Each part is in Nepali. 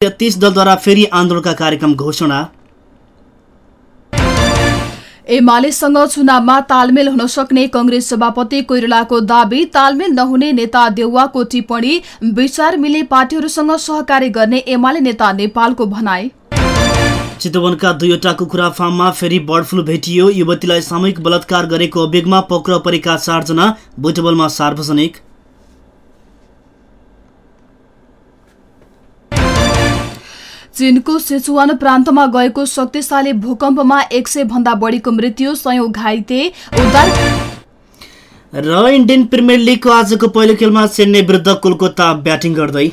तेत्तिस दलद्वारा फेरि आन्दोलनका कार्यक्रम घोषणा। एमालेसँग चुनावमा तालमेल हुन सक्ने कंग्रेस सभापति कोइरालाको दावी तालमेल नहुने नेता देउवाको टिप्पणी विचार मिल्ने पार्टीहरूसँग सहकारी गर्ने एमाले नेता नेपालको भनाई। चितवनका दुईवटा कुखुरा फार्ममा फेरि बर्ड फ्लू भेटियो। युवतीलाई सामूहिक बलात्कार गरेको अभियोगमा पक्राउ परेका चारजना बुटबलमा सार्वजनिक। चीनको सिचुवान प्रान्तमा गएको शक्तिशाली भूकम्पमा एक सय भन्दा बढीको मृत्यु सयौं घाइते उद्धार। र इन्डियन प्रिमियर लिगको आजको पहिलो खेलमा चेन्नई विरुद्ध कोलकाता ब्याटिङ गर्दै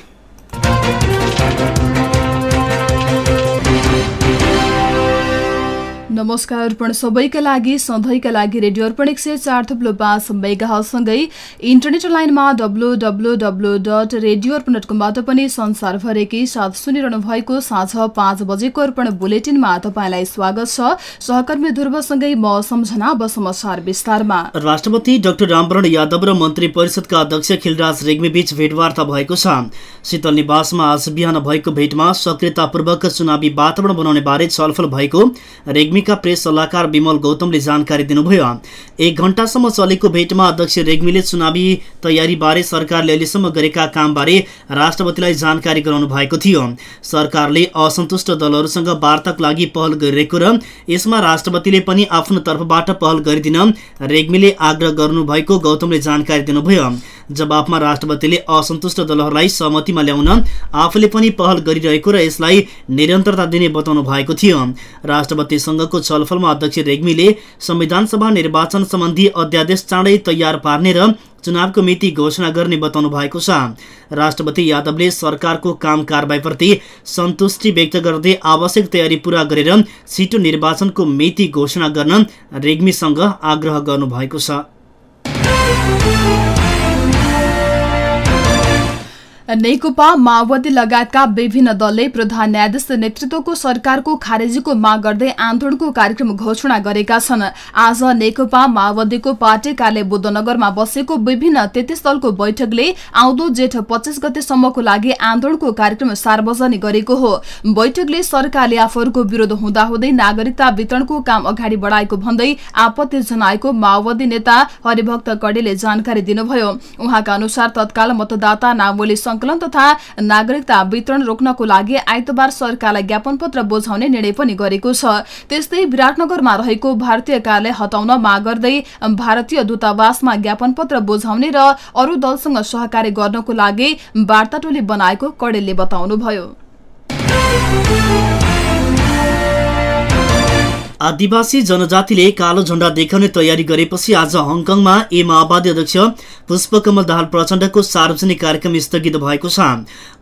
नमस्कार अर्पण सबैका लागि सधैँका लागि रेडियो अर्पण एक सय चार थुप्लो पाँच मेगासँगै इन्टरनेट लाइनमा W W W dot radio Arpan dot कमबाट पनि संसारभरेकै साथ सुनिरहनु भएको साँझ पाँच बजेको अर्पण बुलेटिनमा तपाईँलाई स्वागत छ। सहकर्मी ध्रुवसँगै म सम्झना अब समाचार विस्तारमा। राष्ट्रपति डाक्टर रामवरण यादव र मन्त्री परिषदका अध्यक्ष खिलराज रेग्मी बीच भेटवार्ता भएको छ। शीतल निवासमा आज बिहान भएको भेटमा सक्रियतापूर्वक चुनावी वातावरण बनाउने बारे छलफल भएको रेग्मी रेग्मीका प्रेस सल्लाहकार विमल गौतमले जानकारी दिनुभयो। एक घण्टासम्म चलेको भेटमा अध्यक्ष रेग्मीले चुनावी तयारीबारे सरकारले अहिलेसम्म गरेका कामबारे राष्ट्रपतिलाई जानकारी गराउनु भएको थियो। सरकारले असन्तुष्ट दलहरूसँग वार्ताको लागि पहल गरिरहेको र यसमा राष्ट्रपतिले पनि आफ्नो तर्फबाट पहल गरिदिन रेग्मीले आग्रह गर्नुभएको गौतमले जानकारी दिनुभयो। जवाफमा राष्ट्रपतिले असन्तुष्ट दलहरूलाई सहमतिमा ल्याउन आफूले पनि पहल गरिरहेको र यसलाई निरन्तरता दिने बताउनु भएको थियो। राष्ट्रपतिसँगको छलफलमा अध्यक्ष रेग्मीले संविधान सभा निर्वाचन सम्बन्धी अध्यादेश चाँडै तयार पार्ने र चुनावको मिति घोषणा गर्ने बताउनु भएको छ। राष्ट्रपति यादवले सरकारको काम कारवाहीप्रति सन्तुष्टि व्यक्त गर्दै आवश्यक तयारी पूरा गरेर छिटो निर्वाचनको मिति घोषणा गर्न रेग्मीसँग आग्रह गर्नुभएको छ। नेकपा माओवादी लगायतका विभिन्न दलले प्रधान न्यायाधीश नेतृत्वको सरकारको खारेजीको माग गर्दै आन्दोलनको कार्यक्रम घोषणा गरेका छन्। आज नेकपा माओवादीको पार्टी कार्यालय बुद्धनगरमा बसेको विभिन्न तेत्तीस दलको बैठकले आउँदो जेठ पच्चिस गतेसम्मको लागि आन्दोलनको कार्यक्रम सार्वजनिक गरेको हो। बैठकले सरकारले आफूहरूको विरोध हुँदाहुँदै नागरिकता वितरणको काम अगाडि बढाएको भन्दै आपत्ति जनाएको माओवादी नेता हरिभक्त कडेले जानकारी दिनुभयो। उहाँका अनुसार तत्काल मतदाता नावली संकलन तथा नागरिकता वितरण रोक्नको लागि आइतबार सरकारलाई ज्ञापन पत्र बुझाउने निर्णय पनि गरेको छ। त्यस्तै विराटनगरमा रहेको भारतीय कार्यालय हटाउन माग गर्दै भारतीय दूतावासमा ज्ञापन पत्र बुझाउने र अरू दलसँग सहकार्य गर्नको लागि वार्ता टोली बनाएको कडेलले बताउनुभयो। आदिवासी जनजातिले कालो झण्डा देखाउने तयारी गरेपछि आज हङकङमा ए माओवादी अध्यक्ष पुष्पकमल दाहाल प्रचण्डको सार्वजनिक कार्यक्रम स्थगित भएको छ।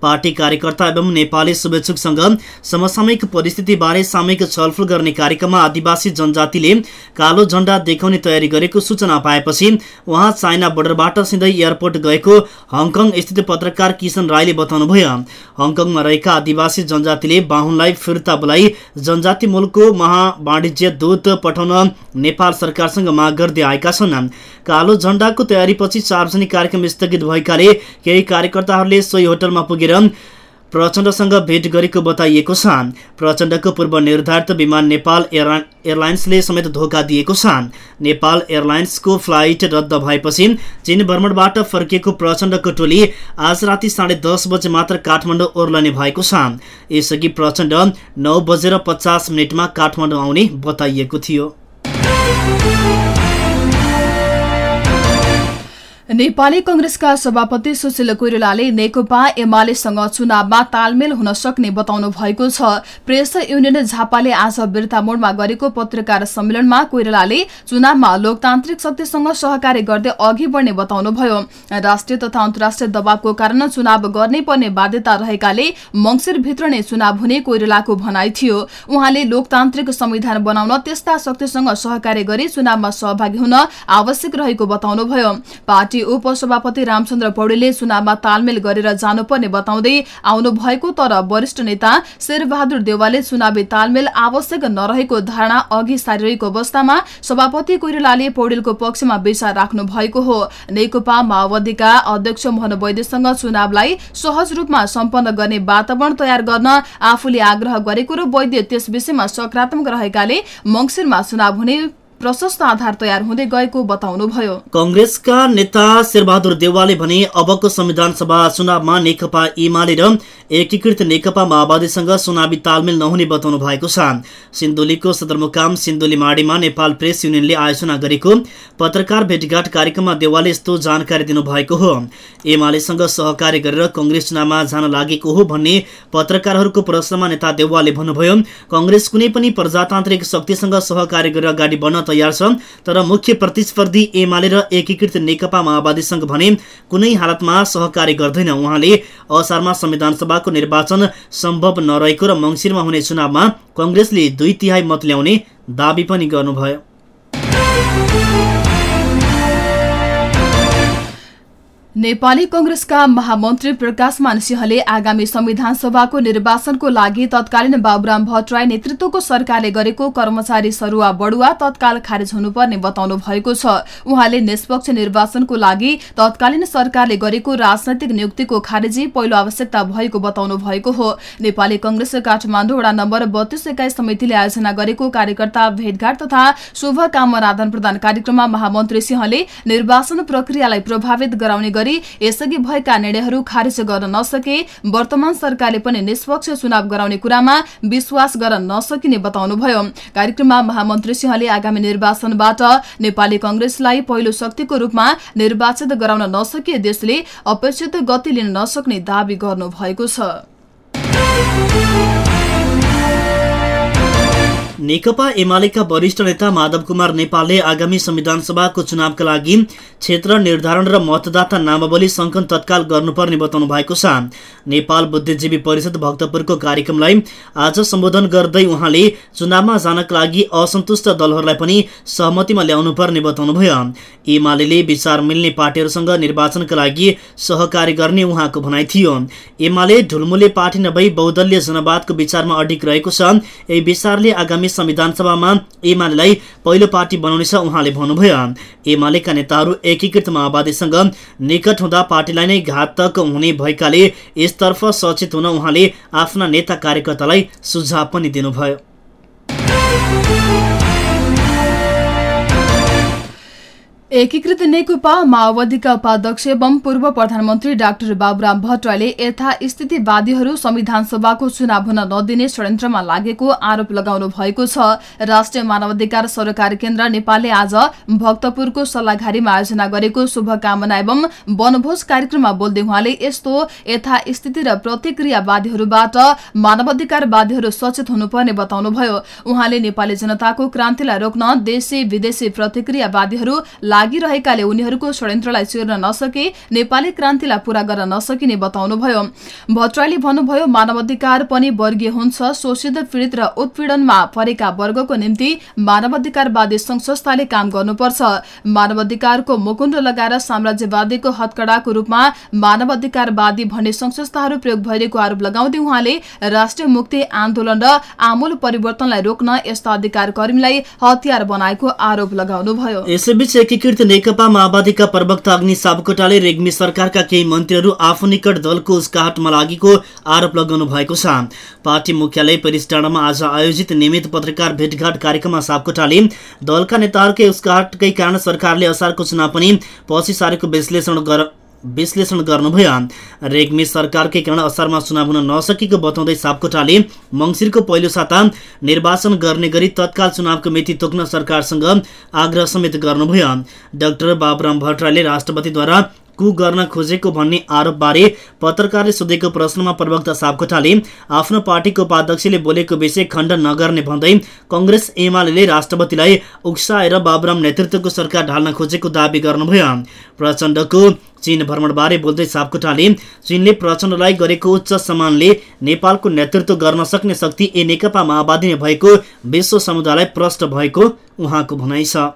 पार्टी कार्यकर्ता एवं नेपाली शुभेच्छुकसँग समसामयिक परिस्थितिबारे सामूहिक छलफल गर्ने कार्यक्रममा आदिवासी जनजातिले कालो झण्डा देखाउने तयारी गरेको सूचना पाएपछि उहाँ चाइना बोर्डरबाट सिधै एयरपोर्ट गएको हङकङ स्थित पत्रकार किशन राईले बताउनुभयो। हङकङमा रहेका आदिवासी जनजातिले बाहुनलाई फिर्ता बोलाई जनजाति मुलको महाबाणी वाणिज्य दूत पठाउन नेपाल सरकारसँग माग गर्दै आएका छन्। कालो झण्डाको तयारीपछि सार्वजनिक कार्यक्रम स्थगित भएकाले केही कार्यकर्ताहरूले सोही होटलमा पुगेर प्रचण्डसँग भेट गरेको बताइएको छ। प्रचण्डको पूर्व निर्धारित विमान नेपाल एयरलाइन्सले समेत धोका दिएको छ। नेपाल एयरलाइन्सको फ्लाइट रद्द भएपछि चीन भ्रमणबाट फर्किएको प्रचण्डको टोली आज राति साढे दस बजे मात्र काठमाडौँ ओर्लने भएको छ। यसअघि प्रचण्ड नौ बजेर पचास मिनटमा काठमाडौँ आउने बताइएको थियो। नेपाली कंग्रेसका सभापति सुशील कोइरालाले नेकपा एमालेसँग चुनावमा तालमेल हुन सक्ने बताउनु भएको छ। प्रेस युनियन झापाले आज बिर्तामोडमा गरेको पत्रकार सम्मेलनमा कोइरालाले चुनावमा लोकतान्त्रिक शक्तिसँग सहकार्य गर्दै अघि बढ्ने बताउनुभयो। राष्ट्रिय तथा अन्तर्राष्ट्रिय दबावको कारण चुनाव गर्नै पर्ने बाध्यता रहेकाले मंगिरभित्र नै चुनाव हुने कोइरालाको भनाइ थियो। उहाँले लोकतान्त्रिक संविधान बनाउन त्यस्ता शक्तिसँग सहकार्य गरी चुनावमा सहभागी हुन आवश्यक रहेको बताउनुभयो। पार्टी उपसभापति रामचन्द्र पौडेलले चुनावमा तालमेल गरेर जानुपर्ने बताउँदै आउनु भएको तर वरिष्ठ नेता शेरबहादुर देवालले चुनावी तालमेल आवश्यक नरहेको धारणा अघि सारिरहेको अवस्थामा सभापति कोइरालाले पौडेलको पक्षमा विचार राख्नु भएको हो। नेकपा माओवादीका अध्यक्ष मोहन वैद्यसँग चुनावलाई सहज रूपमा सम्पन्न गर्ने वातावरण तयार गर्न आफूले आग्रह गरेको र वैद्य त्यस विषयमा सकारात्मक रहेकाले मंगिरमा चुनाव हुने प्रशस्त आधार तयार हुँदै गएको बताउनुभयो। कंग्रेसका नेता शेरबहादुर देवालले भने अबको संविधान सभा चुनावमा नेकपा एमाले र एकीकृत नेकपा माओवादीसँग चुनावी तालमेल नहुने बताउनु भएको छ। सिन्धुलीको सदरमुकाम सिन्धुली माडीमा नेपाल प्रेस युनियनले आयोजना गरेको पत्रकार भेटघाट कार्यक्रममा देवालले यस्तो जानकारी दिनुभएको हो। एमालेसँग सहकार्य गरेर कंग्रेस चुनावमा जान लागेको हो भन्ने पत्रकारहरूको प्रश्नमा नेता देवालले भन्नुभयो कंग्रेस कुनै पनि प्रजातान्त्रिक शक्तिसँग सहकार्य गरेर अगाडि बढ्न तयार छ तर मुख्य प्रतिस्पर्धी एमाले र एकीकृत नेकपा माओवादीसँग भने कुनै हालतमा सहकार्य गर्दैन। उहाँले असारमा संविधान सभाको निर्वाचन सम्भव नरहेको र मङ्सिरमा हुने चुनावमा कङ्ग्रेसले दुई तिहाई मत ल्याउने दावी पनि गर्नुभयो। नेपाली कंग्रेसका महामन्त्री प्रकाशमान सिंहले आगामी संविधान सभाको निर्वाचनको लागि तत्कालीन बाबुराम भट्टराई नेतृत्वको सरकारले गरेको कर्मचारी सरुवा बढुवा तत्काल खारेज हुनुपर्ने बताउनु भएको छ। उहाँले निष्पक्ष निर्वाचनको लागि तत्कालीन सरकारले गरेको राजनैतिक नियुक्तिको खारेजी पहिलो आवश्यकता भएको बताउनु भएको हो। नेपाली कंग्रेस काठमाडौँ वडा नम्बर बत्तीस एकाइ समितिले आयोजना गरेको कार्यकर्ता भेटघाट तथा शुभकामना आदान प्रदान कार्यक्रममा महामन्त्री सिंहले निर्वाचन प्रक्रियालाई प्रभावित गराउने गरी यसअघि भएका निर्णयहरू खारेज गर्न नसके वर्तमान सरकारले पनि निष्पक्ष चुनाव गराउने कुरामा विश्वास गर्न नसकिने बताउनुभयो। कार्यक्रममा महामन्त्री सिंहले आगामी निर्वाचनबाट नेपाली कंग्रेसलाई पहिलो शक्तिको रूपमा निर्वाचित गराउन नसकिए देशले अपेक्षित गति लिन नसक्ने दावी गर्नु भएको छ। नेकपा एमालेका वरिष्ठ नेता माधव कुमार नेपालले आगामी संविधान सभाको चुनावका लागि क्षेत्र निर्धारण र मतदाता नामावली सङ्कलन तत्काल गर्नुपर्ने बताउनु भएको छ। नेपाल बुद्धिजीवी परिषद भक्तपुरको कार्यक्रमलाई आज सम्बोधन गर्दै उहाँले चुनावमा जानका लागि असन्तुष्ट दलहरूलाई पनि सहमतिमा ल्याउनु पर्ने बताउनुभयो। एमाले विचार मिल्ने पार्टीहरूसँग निर्वाचनका लागि सहकार्य गर्ने उहाँको भनाइ थियो। एमाले ढुलमुले पार्टी नभई बहुदलीय जनवादको विचारमा अडिक रहेको छ। यही विचारले आगामी आगामी संविधान सभामा एमालेलाई पहिलो पार्टी बनाउनेछ उहाँले भन्नुभयो। एमालेका नेताहरू एकीकृत माओवादीसँग निकट हुँदा पार्टीलाई नै घातक हुने भएकाले यसतर्फ सचेत हुन उहाँले आफ्ना नेता कार्यकर्तालाई सुझाव पनि दिनुभयो। एकीकृत नेकपा माओवादीका उपाध्यक्ष एवं पूर्व प्रधानमन्त्री डाक्टर बाबुराम भट्टराईले यथास्थितिवादीहरू संविधान सभाको चुनाव हुन नदिने षड्यन्त्रमा लागेको आरोप लगाउनु भएको छ। राष्ट्रिय मानवाधिकार सरकार केन्द्र नेपालले आज भक्तपुरको सल्लाघारीमा आयोजना गरेको शुभकामना एवं वनभोज कार्यक्रममा बोल्दै उहाँले यस्तो यथास्थिति र प्रतिक्रियावादीहरूबाट मानवाधिकारवादीहरू सचेत हुनुपर्ने बताउनुभयो। उहाँले नेपाली जनताको क्रान्तिलाई रोक्न देशी विदेशी प्रतिक्रियावादीहरू लागिरहेकाले उनीहरूको षड्यन्त्रलाई चिर्न नसके नेपाली क्रान्तिलाई पूरा गर्न नसकिने बताउनुभयो। भट्टराईले भन्नुभयो मानवाधिकार पनि वर्गीय हुन्छ शोषित पीड़ित र उत्पीडनमा परेका वर्गको निम्ति मानवाधिकारवादी संघ संस्थाले काम गर्नुपर्छ। मानवाधिकारको मुकुण्ड लगाएर साम्राज्यवादीको हत्कडाको रूपमा मानवाधिकारवादी भन्ने संस्थाहरू प्रयोग भइरहेको आरोप लगाउँदै उहाँले राष्ट्रिय मुक्ति आन्दोलन र आमूल परिवर्तनलाई रोक्न यस्ता अधिकार कर्मीलाई हतियार बनाएको आरोप लगाउनुभयो। यसैबीच एकीकृत नेकपा माओवादीका प्रवक्ता अग्नि सापकोटाले रेग्मी सरकारका केही मन्त्रीहरू आफू निकट दलको उसकाहटमा लागेको आरोप लगाउनु भएको छ। पार्टी मुख्यालय पेरिस डाँडामा आज आयोजित नियमित पत्रकार भेटघाट कार्यक्रममा सापकोटाले दलका नेताहरूकै उसकाहटकै कारण सरकारले असारको चुनाव पनि पछि सारेको विश्लेषण विश्लेषण गर्नुभयो। रेग्मी सरकारकै कारण असारमा चुनाव हुन नसकेको बताउँदै सापकोटाले मङ्सिरको पहिलो साता निर्वाचन गर्ने गरी तत्काल चुनावको मिति तोक्न सरकारसँग आग्रह समेत गर्नुभयो। डाक्टर बाबुराम भट्टराईले राष्ट्रपतिद्वारा कु गर्न खोजेको भन्ने आरोपबारे पत्रकारले सोधेको प्रश्नमा प्रवक्ता सापकोटाले आफ्नो पार्टीको उपाध्यक्षले बोलेको विषय खण्डन नगर्ने भन्दै कङ्ग्रेस एमाले राष्ट्रपतिलाई उक्साएर बाबुराम नेतृत्वको सरकार ढाल्न खोजेको दावी गर्नुभयो। प्रचण्डको चीन भ्रमणबारे बोल्दै सापकोटाले चीनले प्रचण्डलाई गरेको उच्च सम्मानले नेपालको नेतृत्व गर्न सक्ने शक्ति ए नेकपा माओवादी भएको विश्व समुदायलाई प्रष्ट भएको उहाँको भनाइ छ।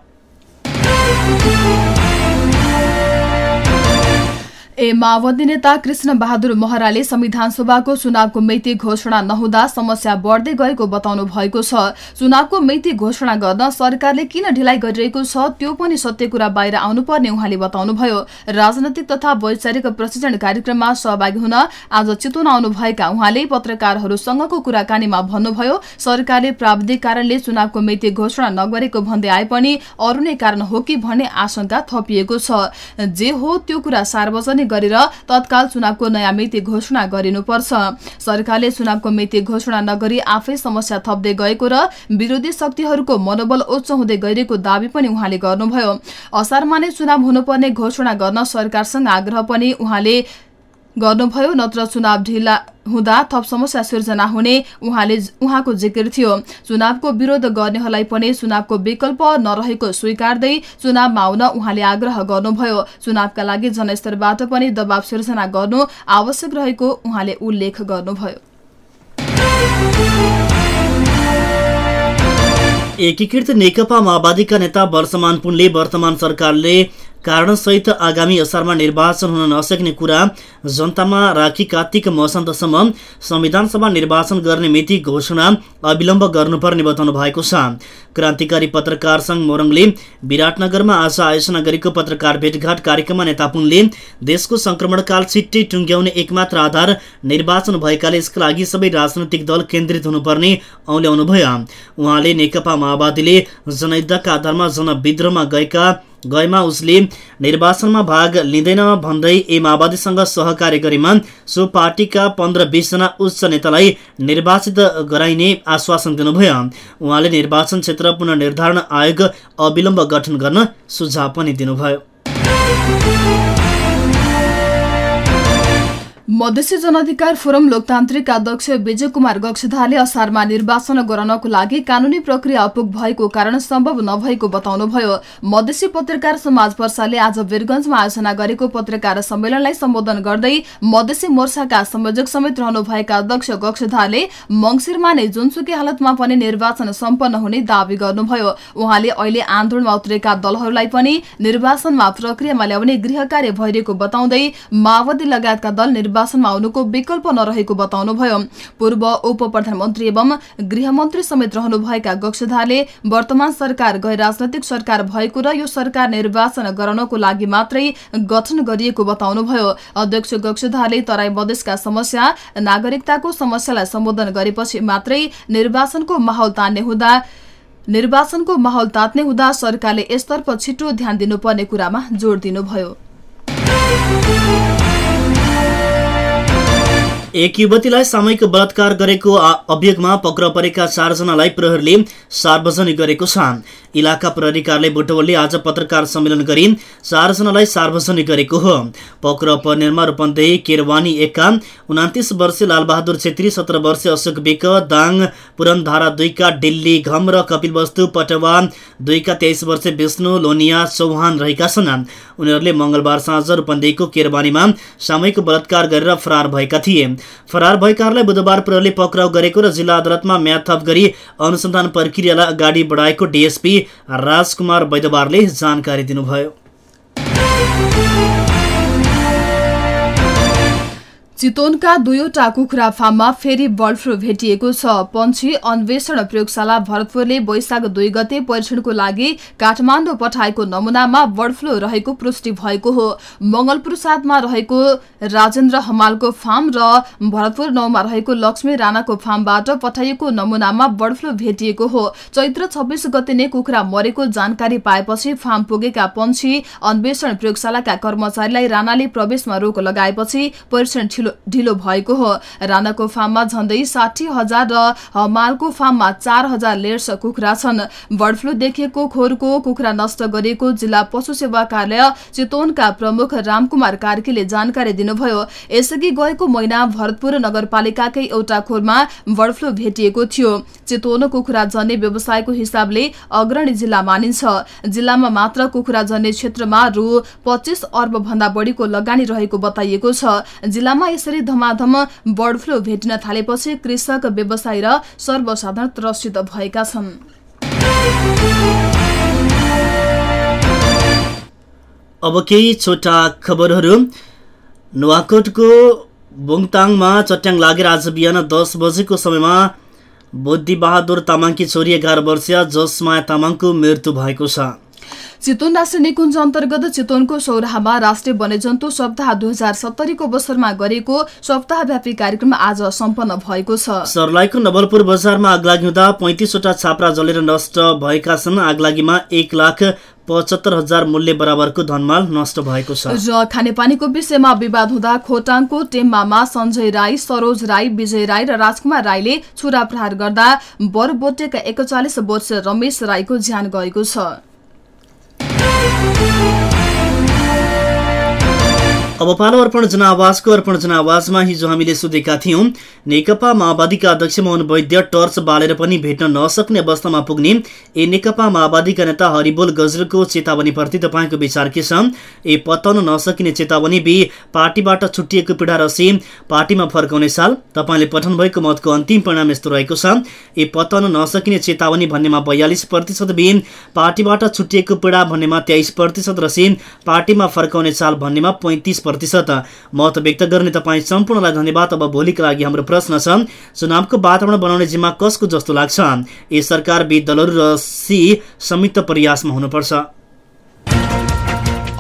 ए माओवादी नेता कृष्ण बहादुर महराले संविधान सभाको चुनावको मिति घोषणा नहुँदा समस्या बढ्दै गएको बताउनु भएको छ। चुनावको मिति घोषणा गर्न सरकारले किन ढिलाइ गरिरहेको छ त्यो पनि सत्य कुरा बाहिर आउनुपर्ने उहाँले बताउनुभयो। राजनैतिक तथा वैचारिक प्रशिक्षण कार्यक्रममा सहभागी हुन आज चितवन आउनुभएका उहाँले पत्रकारहरूसँगको कुराकानीमा भन्नुभयो सरकारले प्राविधिक कारणले चुनावको मिति घोषणा नगरेको भन्दै आए पनि अरू नै कारण हो कि भन्ने आशंका थपिएको छ। जे हो त्यो कुरा सार्वजनिक गरेर तत्काल चुनावको नयाँ मिति घोषणा गरिनुपर्छ। सरकारले चुनावको मिति घोषणा नगरी आफै समस्या थप्दै गएको र विरोधी शक्तिहरूको मनोबल उच्च हुँदै गइरहेको दावी पनि उहाँले गर्नुभयो। असारमा नै चुनाव हुनुपर्ने घोषणा गर्न सरकारसँग आग्रह पनि उहाँले गर्नुभयो। नत्र चुनाव ढिला हुँदा थप समस्या सिर्जना हुने उहाँले उहाँको जिकिर थियो। चुनावको विरोध गर्नेहरूलाई पनि चुनावको विकल्प नरहेको स्वीकार्दै चुनावमा आउन उहाँले आग्रह गर्नुभयो। चुनावका लागि जनस्तरबाट पनि दबाव सिर्जना गर्नु आवश्यक रहेको उहाँले उल्लेख गर्नुभयो। एकीकृत नेकपा माओवादीका नेता वर्षमान पुनले वर्तमान सरकारले कारणसहित आगामी असारमा निर्वाचन हुन नसक्ने कुरा जनतामा राखी कार्तिक मसान्तसम्म संविधानसभा निर्वाचन गर्ने मिति घोषणा अविलम्ब गर्नुपर्ने बताउनु भएको छ। क्रान्तिकारी पत्रकार संघ मोरङले विराटनगरमा आज आयोजना गरेको पत्रकार भेटघाट कार्यक्रममा नेता पुनले देशको संक्रमणकाल छिट्टै टुङ्ग्याउने एकमात्र आधार निर्वाचन भएकाले यसका लागि सबै राजनैतिक दल केन्द्रित हुनुपर्ने औल्याउनुभयो। उहाँले नेकपा माओवादीले जनयुद्धका आधारमा जनविद्रोहमा गएका गएमा उसले निर्वाचनमा भाग लिँदैन भन्दै ए माओवादीसँग सहकार्य गरेमा सो पार्टीका पन्ध्र बिसजना उच्च नेतालाई निर्वाचित गराइने आश्वासन दिनुभयो। उहाँले निर्वाचन क्षेत्र पुनर्निर्धारण आयोग अविलम्ब गठन गर्न सुझाव पनि दिनुभयो। मधेसी जनअधिकार फोरम लोकतान्त्रिक अध्यक्ष विजय कुमार गक्षधाले असारमा निर्वाचन गराउनको लागि कानूनी प्रक्रिया अपुग भएको कारण सम्भव नभएको बताउनुभयो। मधेसी पत्रकार समाज पर्साले आज वीरगंजमा आयोजना गरेको पत्रकार सम्मेलनलाई सम्बोधन गर्दै मधेसी मोर्चाका संयोजक समेत रहनुभएका अध्यक्ष गक्षधाले मंगिरमा नै जुनसुकै हालतमा पनि निर्वाचन सम्पन्न हुने दावी गर्नुभयो। उहाँले अहिले आन्दोलनमा उत्रेका दलहरूलाई पनि निर्वाचनमा प्रक्रियामा ल्याउने गृह कार्य भइरहेको बताउँदै माओवादी लगायतका दल निर्वाचन निर्वाचनमा आउनुको विकल्प नरहेको बताउनुभयो। पूर्व उप प्रधानमन्त्री एवं गृहमन्त्री समेत रहनुभएका गक्षधारले वर्तमान सरकार गैर राजनैतिक सरकार भएको र यो सरकार निर्वाचन गराउनको लागि मात्रै गठन गरिएको बताउनुभयो। अध्यक्ष गक्षधारले तराई मधेसका समस्या नागरिकताको समस्यालाई सम्बोधन गरेपछि मात्रै निर्वाचनको माहौल तान्ने हुँदा निर्वाचनको माहौल तात्ने हुँदा सरकारले यसतर्फ छिटो ध्यान दिनुपर्ने कुरामा जोड़ दिनुभयो। एक युवतीलाई सामूहिक बलात्कार गरेको अभियोगमा पक्राउ परेका चारजनालाई प्रहरीले सार्वजनिक गरेको छ। इलाका प्रहरी कार्यालय बुटवलले आज पत्रकार सम्मेलन गरी चारजनालाई सार्वजनिक गरेको हो। पक्राउ पर्नेमा रूपन्देही केरवानी एकका उनातिस वर्षीय लालबहादुर छेत्री सत्र वर्षीय अशोक बेक दाङ पुरनधारा दुईका डिल्ली घम र कपिलवस्तु पटवा दुईका तेइस वर्षीय विष्णु लोनिया चौहान रहेका छन्। उनीहरूले मङ्गलबार साँझ रूपन्देहीको केरवानीमा सामूहिक बलात्कार गरेर फरार भएका थिए। फरार भएकाहरूलाई बुधबार प्रहरीले पक्राउ गरेको र जिल्ला अदालतमा म्याद थप गरी अनुसन्धान प्रक्रियालाई अगाडि बढाएको डिएसपी राजकुमार वैदवारले जानकारी दिनुभयो। चितवनका दुईवटा कुखुरा फार्ममा फेरि बर्ड फ्लू भेटिएको छ। पन्छी अन्वेषण प्रयोगशाला भरतपुरले वैशाख दुई गते परीक्षणको लागि काठमाडौँ पठाएको नमुनामा बर्ड फ्लू रहेको पुष्टि भएको हो। मंगलपुर सातमा रहेको राजेन्द्र हमालको फार्म र भरतपुर नौमा रहेको लक्ष्मी राणाको फार्मबाट पठाइएको नमुनामा बर्ड फ्लू भेटिएको हो। चैत्र छब्बीस गते नै कुखुरा मरेको जानकारी पाएपछि फार्म पुगेका पन्छी अन्वेषण प्रयोगशालाका कर्मचारीलाई राणाले प्रवेशमा रोक लगाएपछि परीक्षण ढिलो भएको हो। राणाको फार्ममा झण्डै साठी हजार र हमालको फार्ममा चार हजार लेर्स कुखुरा छन्। बर्ड फ्लू देखिएको खोरको कुखुरा नष्ट गरिएको जिल्ला पशु सेवा कार्यालय चितवनका प्रमुख रामकुमार कार्कीले जानकारी दिनुभयो। यसअघि गएको महिना भरतपुर नगरपालिकाकै एउटा खोरमा बर्ड फ्लू भेटिएको थियो। चितवन कुखुरा जन्ने व्यवसायको हिसाबले अग्रणी जिल्ला मानिन्छ। जिल्लामा मात्र कुखुरा जन्ने क्षेत्रमा रु पच्चिस अर्ब भन्दा बढीको लगानी रहेको बताइएको छ। जिल्लामा यसरी धमाधम बर्ड फ्लू भेटिन थालेपछि कृषक व्यवसायी र सर्वसाधारण त्रसित भएका छन्। अब केही छोटा खबरहरू। नुवाकोटको बोङताङमा चट्याङ लागेर आज बिहान दस बजेको समयमा बुद्धिबहादुर तामाङकी छोरी एघार वर्षीय जसमाया तामाङको मृत्यु भएको छ। चितवन राष्ट्रिय निकुञ्ज अन्तर्गत चितवनको सौराहामा राष्ट्रिय वन्यजन्तु सप्ताह दुई हजार सत्तरीको अवसरमा गरिएको सप्ताहव्यापी कार्यक्रम आज सम्पन्न भएको छ। सर्लाहीको नवलपुर बजारमा आगलागी हुँदा पैँतिसवटा छाप्रा जलेर नष्ट भएका छन्। आगलागीमा एक लाख पचहत्तर हजार मूल्य बराबरको धनमाल नष्ट भएको छ। र खानेपानीको विषयमा विवाद हुँदा खोटाङको टेम्मामा सञ्जय राई सरोज राई विजय राई र राजकुमार राईले छुरा प्रहार गर्दा बरबोटेका एकचालिस वर्ष रमेश राईको ज्यान गएको छ। अब पालो अर्पण जनावासको अर्पण जनावासमा हिजो हामीले सोधेका थियौं नेकपा माओवादीका अध्यक्ष मोहन वैद्य टर्च बालेर पनि भेट्न नसक्ने अवस्थामा पुग्ने ए नेकपा माओवादीका नेता हरिबोल गजलको चेतावनीप्रति तपाईँको विचार के छ? ए पत्ताउन नसकिने चेतावनी बी पार्टीबाट छुट्टिएको पीडा रसी पार्टीमा फर्काउने साल। तपाईँले पठाउनु भएको मतको अन्तिम परिणाम यस्तो रहेको छ। ए पत्ताउन नसकिने चेतावनी भन्नेमा बयालिस प्रतिशत बी पार्टीबाट छुट्टिएको पीडा भन्नेमा तेइस प्रतिशत रसी पार्टीमा फर्काउने साल भन्नेमा पैँतिस प्रतिशत। मत व्यक्त गर्ने तपाईँ सम्पूर्णलाई धन्यवाद। अब भोलिका लागि हाम्रो प्रश्न छ चुनावको वातावरण बनाउने जिम्मा कसको जस्तो लाग्छ? ए सरकार बी दलहरू र सी संयुक्त प्रयासमा हुनुपर्छ।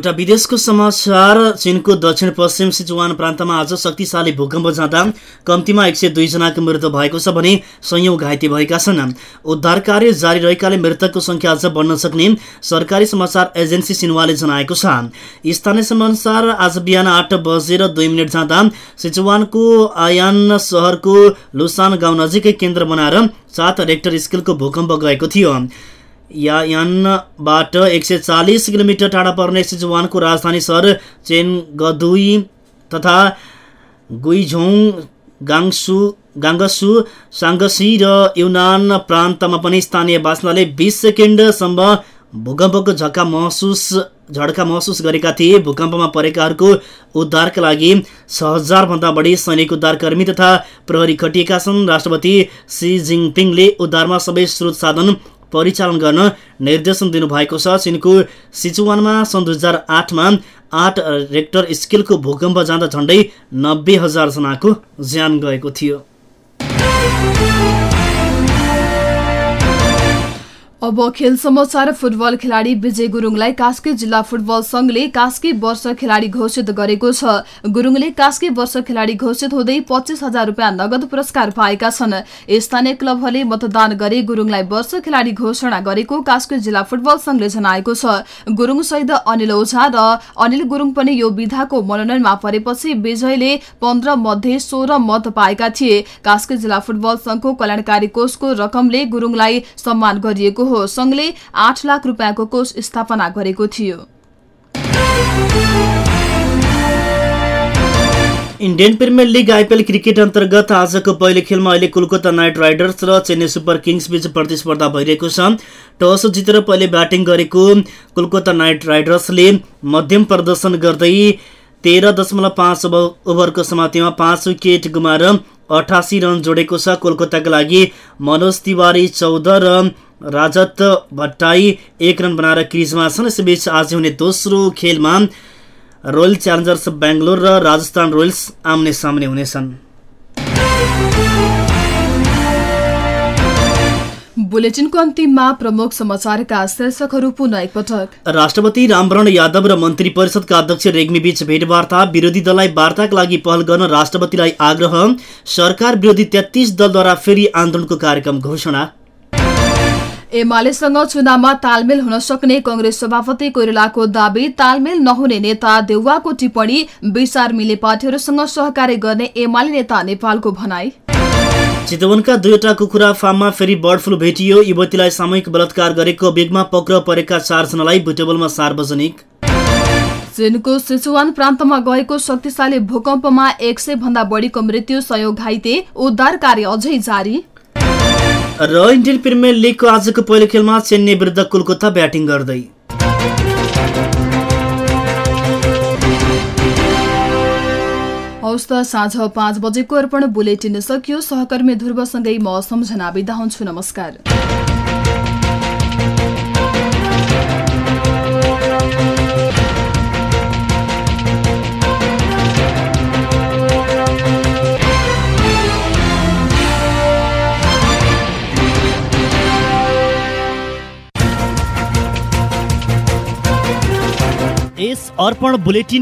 एउटा विदेशको समाचार चीनको दक्षिण पश्चिम सिचुवान प्रान्तमा आज शक्तिशाली भूकम्प जाँदा कम्तीमा एक सय दुईजनाको मृत्यु भएको छ भने सयौं घाइते भएका छन्। उद्धार कार्य जारी रहेकाले मृतकको संख्या अझ बढ्न सक्ने सरकारी समाचार एजेन्सी सिन्वाले जनाएको छ। स्थानीय समयअनुसार आज बिहान आठ बजेर दुई मिनट जाँदा सिचुवानको आयान सहरको लुसान गाउँ नजिकै केन्द्र बनाएर सात रेक्टर स्केलको भूकम्प गएको थियो। यायानबाट एक सय चालिस किलोमिटर टाढा पर्ने सिजुवानको राजधानी सहर चेनगदुई तथा गुइझोङ गाङसु गाङ्गसु साङ्गसी र युनान प्रान्तमा पनि स्थानीय बासिन्दाले बिस सेकेन्डसम्म भूकम्पको झट्का महसुस झड्का महसुस गरेका थिए। भूकम्पमा परेकाहरूको उद्धारका लागि छ हजारभन्दा बढी सैनिक उद्धारकर्मी तथा प्रहरी खटिएका छन्। राष्ट्रपति सी जिङपिङले उद्धारमा सबै स्रोत साधन परिचालन गर्न निर्देशन दिनुभएको छ। चिनको सिचुवानमा सन् दुई हजार आठमा आठ रेक्टर स्केलको भूकम्प जाँदा झन्डै नब्बे हजारजनाको ज्यान गएको थियो। अब खेल समाचार फुटबल खेलाडी विजय गुरुङलाई कास्की जिल्ला फुटबल संघले कास्की वर्ष खेलाडी घोषित गरेको छ। गुरुङले कास्की वर्ष खेलाडी घोषित हुँदै पच्चिस हजार रुपियाँ नगद पुरस्कार पाएका छन्। स्थानीय क्लबहरूले मतदान गरी गुरुङलाई वर्ष खेलाडी घोषणा गरेको कास्की जिल्ला फुटबल संघले जनाएको छ। गुरुङ सहित अनिल ओझा र अनिल गुरुङ पनि यो विधाको मनोनयनमा परेपछि विजयले पन्ध्र मध्ये सोह्र मत पाएका थिए। कास्की जिल्ला फुटबल संघको कल्याणकारी कोषको रकमले गुरुङलाई सम्मान गरिएको हो। संघले आठ लाख रुपियाँको कोष स्थापना गरेको थियो। Indian premier league IPL cricket अन्तर्गत आजको पहिलो खेलमा अहिले कोलकाता नाइट राइडर्स र चेन्नई सुपर किङ्स बीच प्रतिस्पर्धा भइरहेको छ। टस जितेर पहिले ब्याटिङ गरेको कोलकाता नाइट राइडर्सले मध्यम प्रदर्शन गर्दै तेह्र दशमलव पाँच ओभरको समातिमा पाँच विकेट गुमाएर अठासी रन जोडेको छ कोलकाताका लागि। मनोज तिवारी चौध र राजत भट्टाई एक रन बनाएर क्रिजमा छन्। यसैबीच आज हुने दोस्रो खेलमा रोयल च्यालेन्जर्स बेङ्गलोर र राजस्थान रोयल्स आम्ने सामने हुनेछन्। बुलेटिनको अन्तिममा प्रमुख समाचारका शीर्षकहरू पुनः एकपटक। राष्ट्रपति रामवरण यादव र मन्त्री परिषदका अध्यक्ष रेग्मी बीच भेटवार्ता विरोधी दललाई वार्ताका लागि पहल गर्न राष्ट्रपतिलाई आग्रह सरकार विरोधी तेत्तिस दलद्वारा फेरि आन्दोलनको कार्यक्रम घोषणा। एमालेसँग चुनावमा तालमेल हुन सक्ने कंग्रेस सभापति कोइरालाको दावी तालमेल नहुने नेता देउवाको टिप्पणी विचार मिले पार्टीहरूसँग सहकार्य गर्ने एमाले नेता नेपालको भनाई। चितवनका दुईवटा कुखुरा फार्ममा फेरि बर्ड फ्लू भेटियो। युवतीलाई सामूहिक बलात्कार गरेको अभियोगमा पक्राउ परेका चारजनालाई बुटेबलमा सार्वजनिक। चीनको सिचुवान प्रान्तमा गएको शक्तिशाली भूकम्पमा एक सय भन्दा बढीको मृत्यु सहयोग घाइते उद्धार कार्य अझै जारी। र इन्डियन प्रिमियर लिगको आजको पहिलो खेलमा चेन्नई विरुद्ध कोलकाता ब्याटिङ गर्दै। हौस् त साँझ पाँच बजेको अर्पण बुलेटिन सकियो। सहकर्मी ध्रुवसँगै म सम्झना बिदा हुन्छु। नमस्कार। अर्पण बुलेटिन